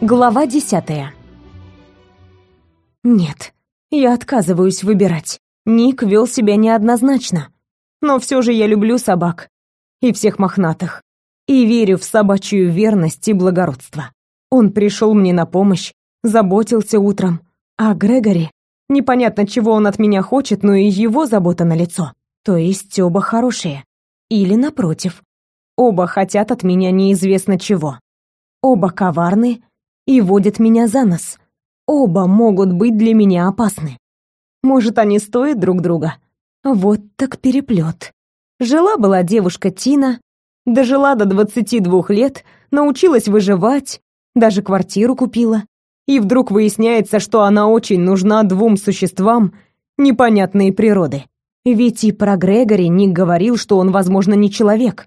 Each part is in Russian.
Глава десятая. Нет, я отказываюсь выбирать. Ник вел себя неоднозначно. Но все же я люблю собак. И всех мохнатых. И верю в собачью верность и благородство. Он пришел мне на помощь, заботился утром. А Грегори... Непонятно, чего он от меня хочет, но и его забота на лицо. То есть оба хорошие. Или напротив. Оба хотят от меня неизвестно чего. Оба коварны и водят меня за нос. Оба могут быть для меня опасны. Может, они стоят друг друга? Вот так переплет. Жила-была девушка Тина, дожила до 22 лет, научилась выживать, даже квартиру купила. И вдруг выясняется, что она очень нужна двум существам непонятной природы. Ведь и про Грегори Ник говорил, что он, возможно, не человек.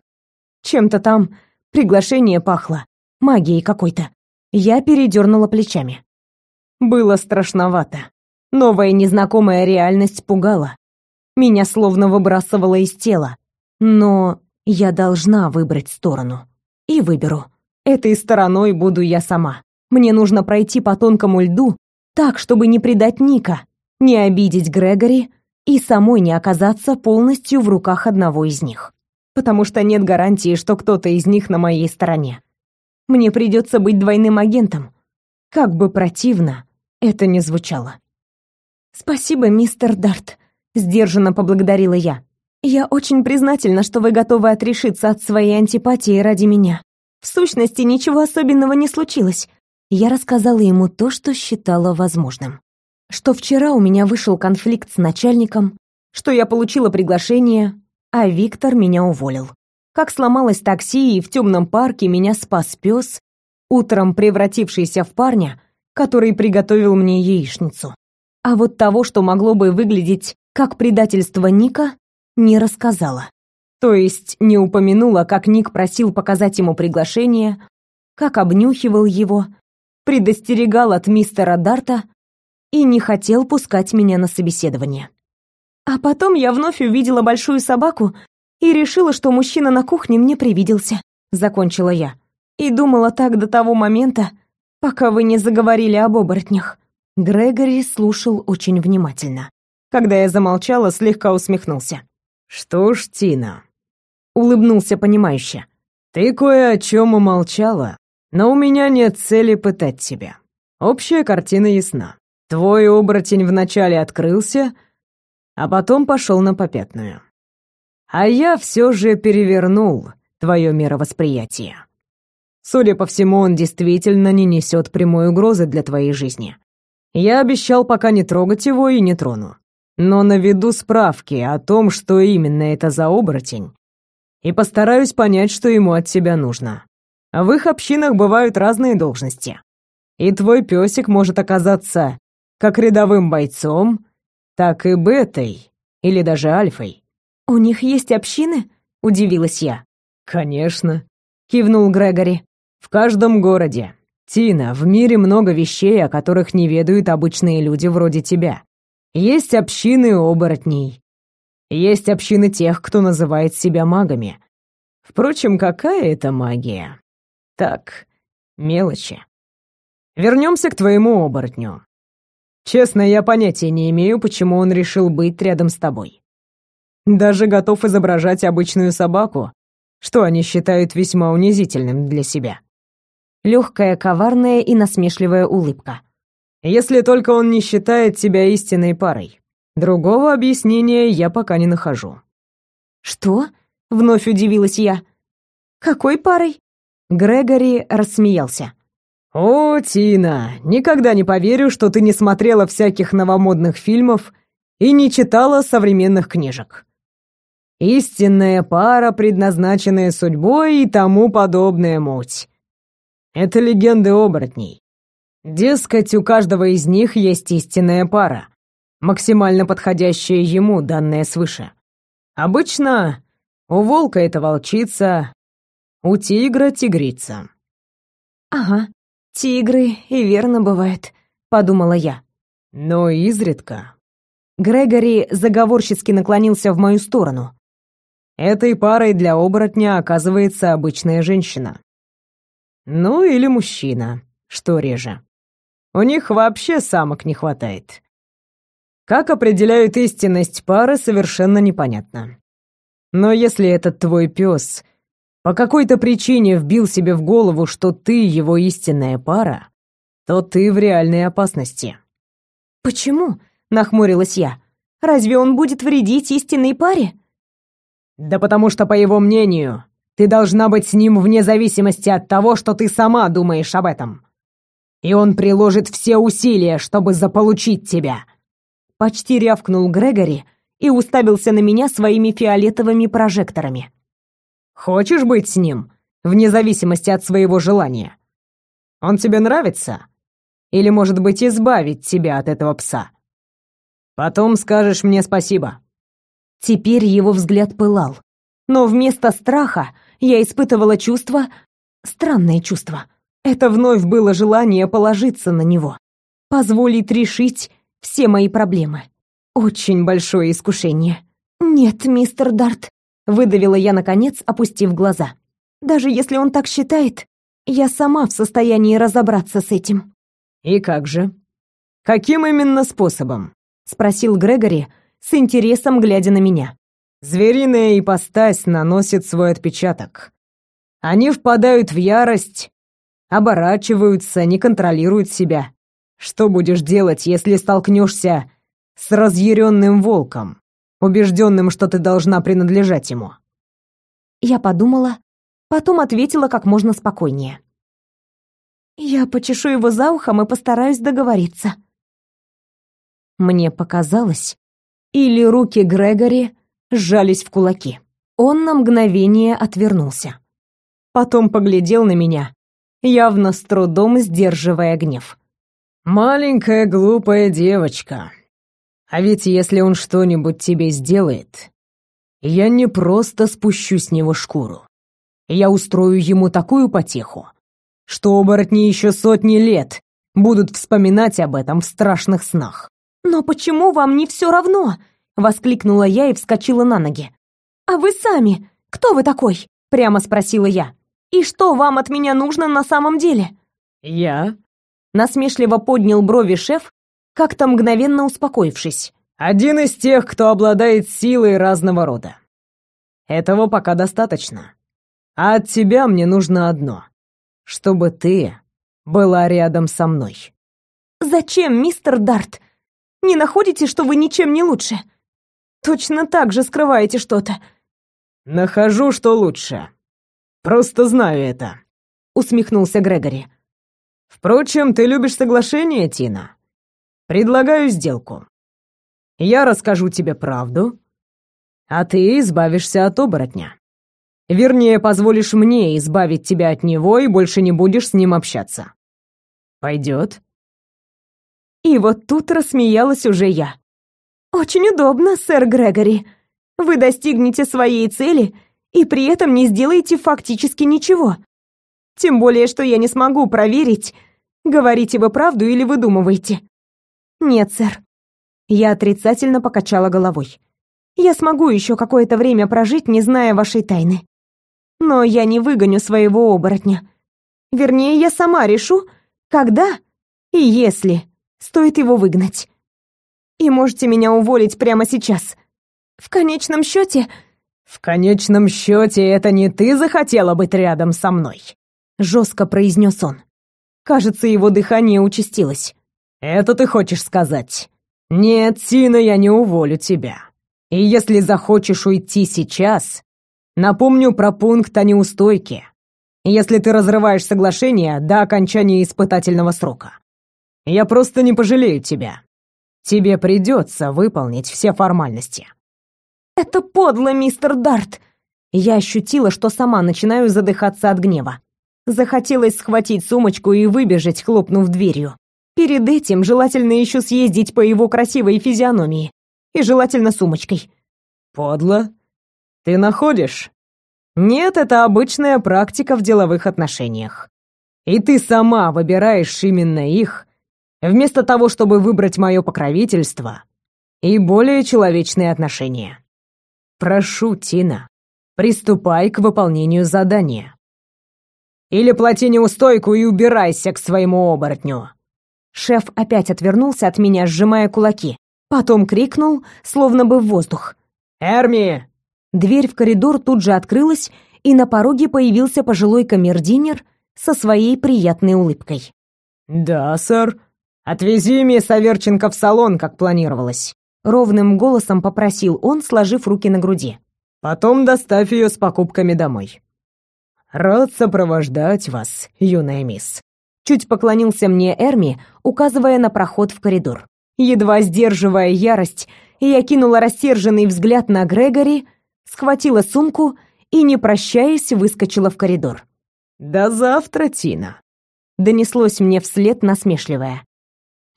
Чем-то там приглашение пахло, магией какой-то. Я передернула плечами. Было страшновато. Новая незнакомая реальность пугала. Меня словно выбрасывало из тела. Но я должна выбрать сторону. И выберу. Этой стороной буду я сама. Мне нужно пройти по тонкому льду так, чтобы не предать Ника, не обидеть Грегори и самой не оказаться полностью в руках одного из них. Потому что нет гарантии, что кто-то из них на моей стороне. Мне придется быть двойным агентом. Как бы противно это ни звучало. «Спасибо, мистер Дарт», — сдержанно поблагодарила я. «Я очень признательна, что вы готовы отрешиться от своей антипатии ради меня. В сущности, ничего особенного не случилось». Я рассказала ему то, что считала возможным. Что вчера у меня вышел конфликт с начальником, что я получила приглашение, а Виктор меня уволил. Как сломалось такси, и в темном парке меня спас пес, утром превратившийся в парня, который приготовил мне яичницу. А вот того, что могло бы выглядеть как предательство Ника, не рассказала. То есть не упомянула, как Ник просил показать ему приглашение, как обнюхивал его, предостерегал от мистера Дарта и не хотел пускать меня на собеседование. А потом я вновь увидела большую собаку и решила, что мужчина на кухне мне привиделся», — закончила я. «И думала так до того момента, пока вы не заговорили об оборотнях». Грегори слушал очень внимательно. Когда я замолчала, слегка усмехнулся. «Что ж, Тина...» Улыбнулся понимающе. «Ты кое о чем умолчала, но у меня нет цели пытать тебя. Общая картина ясна. Твой оборотень вначале открылся, а потом пошел на попятную. А я все же перевернул твое мировосприятие. Судя по всему, он действительно не несет прямой угрозы для твоей жизни. Я обещал пока не трогать его и не трону. Но наведу справки о том, что именно это за оборотень, и постараюсь понять, что ему от тебя нужно. В их общинах бывают разные должности. И твой песик может оказаться как рядовым бойцом, так и бетой или даже альфой. «У них есть общины?» — удивилась я. «Конечно», — кивнул Грегори. «В каждом городе. Тина, в мире много вещей, о которых не ведают обычные люди вроде тебя. Есть общины оборотней. Есть общины тех, кто называет себя магами. Впрочем, какая это магия? Так, мелочи. Вернемся к твоему оборотню. Честно, я понятия не имею, почему он решил быть рядом с тобой. Даже готов изображать обычную собаку, что они считают весьма унизительным для себя. Легкая, коварная и насмешливая улыбка. Если только он не считает тебя истинной парой. Другого объяснения я пока не нахожу. Что? Вновь удивилась я. Какой парой? Грегори рассмеялся. «О, Тина, никогда не поверю, что ты не смотрела всяких новомодных фильмов и не читала современных книжек истинная пара, предназначенная судьбой и тому подобная муть. Это легенды оборотней. Дескать, у каждого из них есть истинная пара, максимально подходящая ему, данная свыше. Обычно у волка это волчица, у тигра — тигрица. «Ага, тигры и верно бывает», — подумала я. Но изредка. Грегори заговорчески наклонился в мою сторону. Этой парой для оборотня оказывается обычная женщина. Ну или мужчина, что реже. У них вообще самок не хватает. Как определяют истинность пары, совершенно непонятно. Но если этот твой пес по какой-то причине вбил себе в голову, что ты его истинная пара, то ты в реальной опасности. Почему? нахмурилась я. Разве он будет вредить истинной паре? Да потому что, по его мнению, ты должна быть с ним вне зависимости от того, что ты сама думаешь об этом. И он приложит все усилия, чтобы заполучить тебя. Почти рявкнул Грегори и уставился на меня своими фиолетовыми прожекторами. Хочешь быть с ним, вне зависимости от своего желания? Он тебе нравится? Или, может быть, избавить тебя от этого пса? Потом скажешь мне спасибо. Теперь его взгляд пылал. Но вместо страха я испытывала чувство... Странное чувство. Это вновь было желание положиться на него. Позволить решить все мои проблемы. Очень большое искушение. «Нет, мистер Дарт», — выдавила я, наконец, опустив глаза. «Даже если он так считает, я сама в состоянии разобраться с этим». «И как же? Каким именно способом?» — спросил Грегори, с интересом глядя на меня. «Звериная ипостась наносит свой отпечаток. Они впадают в ярость, оборачиваются, не контролируют себя. Что будешь делать, если столкнешься с разъяренным волком, убежденным, что ты должна принадлежать ему?» Я подумала, потом ответила как можно спокойнее. «Я почешу его за ухом и постараюсь договориться». Мне показалось, или руки Грегори сжались в кулаки. Он на мгновение отвернулся. Потом поглядел на меня, явно с трудом сдерживая гнев. «Маленькая глупая девочка. А ведь если он что-нибудь тебе сделает, я не просто спущу с него шкуру. Я устрою ему такую потеху, что оборотни еще сотни лет будут вспоминать об этом в страшных снах. «Но почему вам не все равно?» — воскликнула я и вскочила на ноги. «А вы сами? Кто вы такой?» — прямо спросила я. «И что вам от меня нужно на самом деле?» «Я Насмешливо поднял брови шеф, как-то мгновенно успокоившись. Один из тех, кто обладает силой разного рода. Этого пока достаточно. А от тебя мне нужно одно. Чтобы ты была рядом со мной. Зачем, мистер Дарт? Не находите, что вы ничем не лучше? Точно так же скрываете что-то. Нахожу, что лучше. Просто знаю это. Усмехнулся Грегори. Впрочем, ты любишь соглашение, Тина. Предлагаю сделку. Я расскажу тебе правду, а ты избавишься от оборотня. Вернее, позволишь мне избавить тебя от него и больше не будешь с ним общаться. Пойдет? И вот тут рассмеялась уже я. Очень удобно, сэр Грегори. Вы достигнете своей цели и при этом не сделаете фактически ничего. Тем более, что я не смогу проверить, говорите вы правду или выдумываете. Нет, сэр. Я отрицательно покачала головой. Я смогу еще какое-то время прожить, не зная вашей тайны. Но я не выгоню своего оборотня. Вернее, я сама решу, когда и если стоит его выгнать. И можете меня уволить прямо сейчас. В конечном счете... В конечном счете это не ты захотела быть рядом со мной жестко произнес он. Кажется, его дыхание участилось. Это ты хочешь сказать? Нет, Сина, я не уволю тебя. И если захочешь уйти сейчас, напомню про пункт о неустойке. Если ты разрываешь соглашение до окончания испытательного срока. Я просто не пожалею тебя. Тебе придется выполнить все формальности. Это подло, мистер Дарт. Я ощутила, что сама начинаю задыхаться от гнева. Захотелось схватить сумочку и выбежать, хлопнув дверью. Перед этим желательно еще съездить по его красивой физиономии. И желательно сумочкой. Подло? Ты находишь? Нет, это обычная практика в деловых отношениях. И ты сама выбираешь именно их, вместо того, чтобы выбрать мое покровительство и более человечные отношения. Прошу, Тина, приступай к выполнению задания. Или плати неустойку и убирайся к своему оборотню!» Шеф опять отвернулся от меня, сжимая кулаки. Потом крикнул, словно бы в воздух. «Эрми!» Дверь в коридор тут же открылась, и на пороге появился пожилой камердинер со своей приятной улыбкой. «Да, сэр. Отвези мисс Аверченко в салон, как планировалось», — ровным голосом попросил он, сложив руки на груди. «Потом доставь ее с покупками домой». «Рад сопровождать вас, юная мисс», — чуть поклонился мне Эрми, указывая на проход в коридор. Едва сдерживая ярость, я кинула рассерженный взгляд на Грегори, схватила сумку и, не прощаясь, выскочила в коридор. «До завтра, Тина», — донеслось мне вслед насмешливое.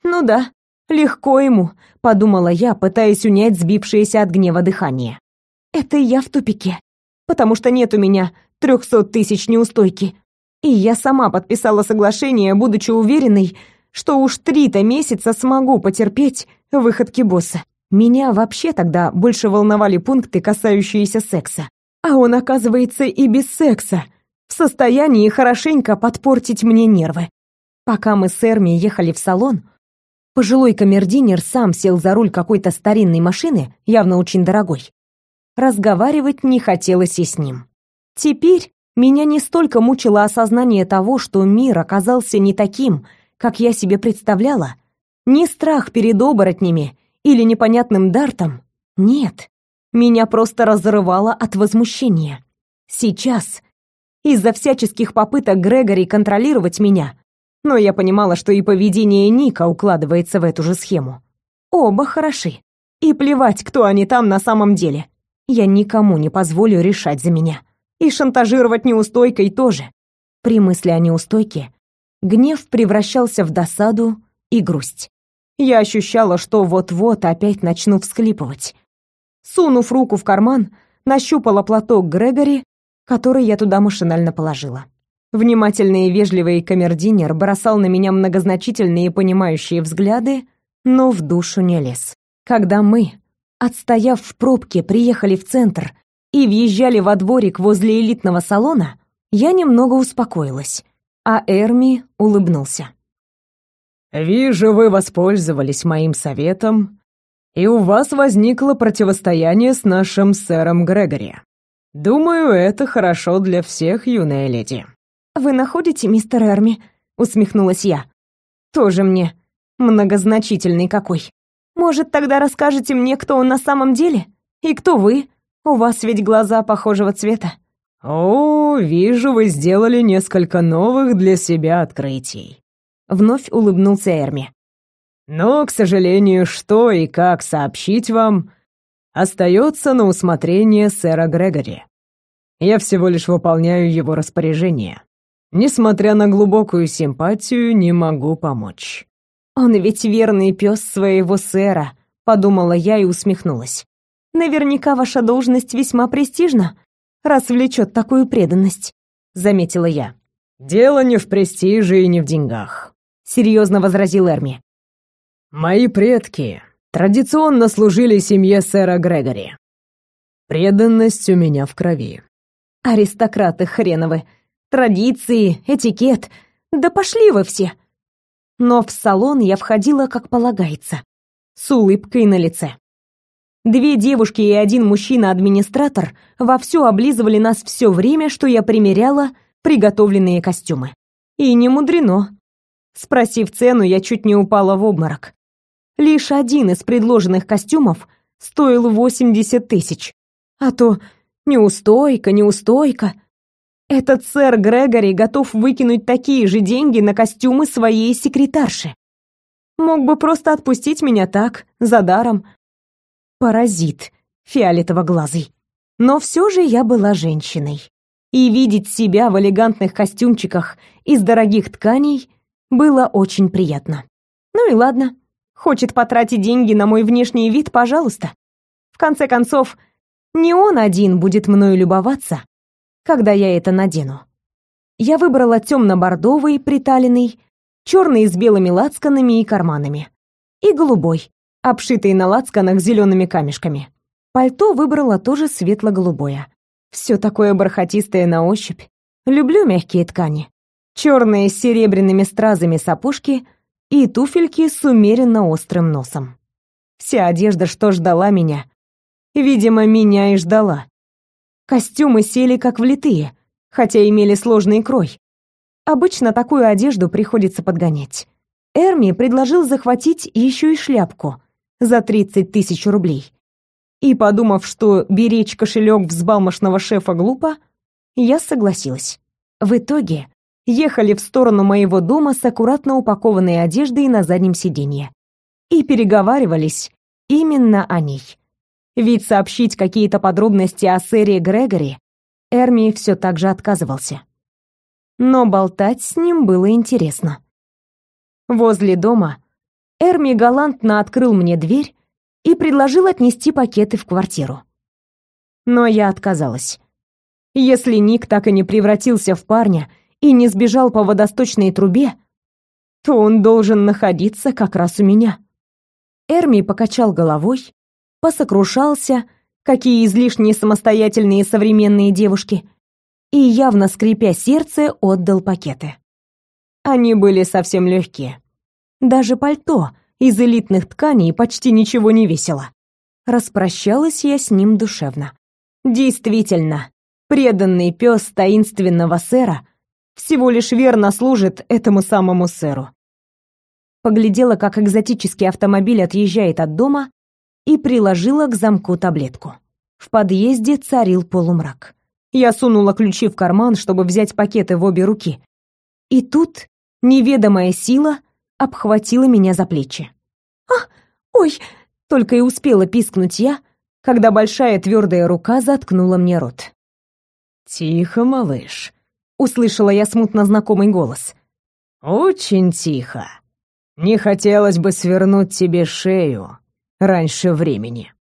«Ну да, легко ему», — подумала я, пытаясь унять сбившееся от гнева дыхание. «Это я в тупике, потому что нет у меня трехсот тысяч неустойки. И я сама подписала соглашение, будучи уверенной, что уж три-то месяца смогу потерпеть выходки босса. Меня вообще тогда больше волновали пункты, касающиеся секса. А он, оказывается, и без секса в состоянии хорошенько подпортить мне нервы. Пока мы с Эрми ехали в салон, пожилой камердинер сам сел за руль какой-то старинной машины, явно очень дорогой. Разговаривать не хотелось и с ним. Теперь меня не столько мучило осознание того, что мир оказался не таким, как я себе представляла, ни страх перед оборотнями или непонятным дартом. Нет, меня просто разрывало от возмущения. Сейчас, из-за всяческих попыток Грегори контролировать меня, но я понимала, что и поведение Ника укладывается в эту же схему. Оба хороши. И плевать, кто они там на самом деле. Я никому не позволю решать за меня. И шантажировать неустойкой тоже. При мысли о неустойке гнев превращался в досаду и грусть. Я ощущала, что вот-вот опять начну всклипывать. Сунув руку в карман, нащупала платок Грегори, который я туда машинально положила. Внимательный и вежливый камердинер бросал на меня многозначительные и понимающие взгляды, но в душу не лез. Когда мы, отстояв в пробке, приехали в центр и въезжали во дворик возле элитного салона, я немного успокоилась а Эрми улыбнулся. «Вижу, вы воспользовались моим советом, и у вас возникло противостояние с нашим сэром Грегори. Думаю, это хорошо для всех, юная леди». «Вы находите, мистер Эрми?» — усмехнулась я. «Тоже мне многозначительный какой. Может, тогда расскажете мне, кто он на самом деле? И кто вы? У вас ведь глаза похожего цвета». «О, вижу, вы сделали несколько новых для себя открытий», — вновь улыбнулся Эрми. «Но, к сожалению, что и как сообщить вам, остается на усмотрение сэра Грегори. Я всего лишь выполняю его распоряжение. Несмотря на глубокую симпатию, не могу помочь». «Он ведь верный пес своего сэра», — подумала я и усмехнулась. «Наверняка ваша должность весьма престижна, раз влечет такую преданность», — заметила я. «Дело не в престиже и не в деньгах», — серьезно возразил Эрми. «Мои предки традиционно служили семье сэра Грегори. Преданность у меня в крови». «Аристократы хреновы. Традиции, этикет. Да пошли вы все!» Но в салон я входила, как полагается, с улыбкой на лице. Две девушки и один мужчина-администратор вовсю облизывали нас все время, что я примеряла приготовленные костюмы. И не мудрено. Спросив цену, я чуть не упала в обморок. Лишь один из предложенных костюмов стоил 80 тысяч. А то неустойка, неустойка. Этот сэр Грегори готов выкинуть такие же деньги на костюмы своей секретарши. Мог бы просто отпустить меня так, за даром, паразит фиолетово-глазый. Но все же я была женщиной. И видеть себя в элегантных костюмчиках из дорогих тканей было очень приятно. Ну и ладно. Хочет потратить деньги на мой внешний вид, пожалуйста. В конце концов, не он один будет мною любоваться, когда я это надену. Я выбрала темно-бордовый, приталенный, черный с белыми лацканами и карманами, и голубой, обшитый на лацканах зелеными камешками. Пальто выбрала тоже светло-голубое. Все такое бархатистое на ощупь. Люблю мягкие ткани. Черные с серебряными стразами сапожки и туфельки с умеренно острым носом. Вся одежда, что ждала меня, видимо, меня и ждала. Костюмы сели как влитые, хотя имели сложный крой. Обычно такую одежду приходится подгонять. Эрми предложил захватить еще и шляпку за 30 тысяч рублей. И, подумав, что беречь кошелек взбалмошного шефа глупо, я согласилась. В итоге ехали в сторону моего дома с аккуратно упакованной одеждой на заднем сиденье. И переговаривались именно о ней. Ведь сообщить какие-то подробности о сэре Грегори Эрми все так же отказывался. Но болтать с ним было интересно. Возле дома Эрми галантно открыл мне дверь и предложил отнести пакеты в квартиру. Но я отказалась. Если Ник так и не превратился в парня и не сбежал по водосточной трубе, то он должен находиться как раз у меня. Эрми покачал головой, посокрушался, какие излишне самостоятельные современные девушки, и, явно скрипя сердце, отдал пакеты. Они были совсем легкие. Даже пальто из элитных тканей почти ничего не весило. Распрощалась я с ним душевно. Действительно, преданный пес таинственного сэра всего лишь верно служит этому самому сэру. Поглядела, как экзотический автомобиль отъезжает от дома, и приложила к замку таблетку. В подъезде царил полумрак. Я сунула ключи в карман, чтобы взять пакеты в обе руки. И тут неведомая сила обхватила меня за плечи. «А, ой!» — только и успела пискнуть я, когда большая твердая рука заткнула мне рот. «Тихо, малыш», — услышала я смутно знакомый голос. «Очень тихо. Не хотелось бы свернуть тебе шею раньше времени».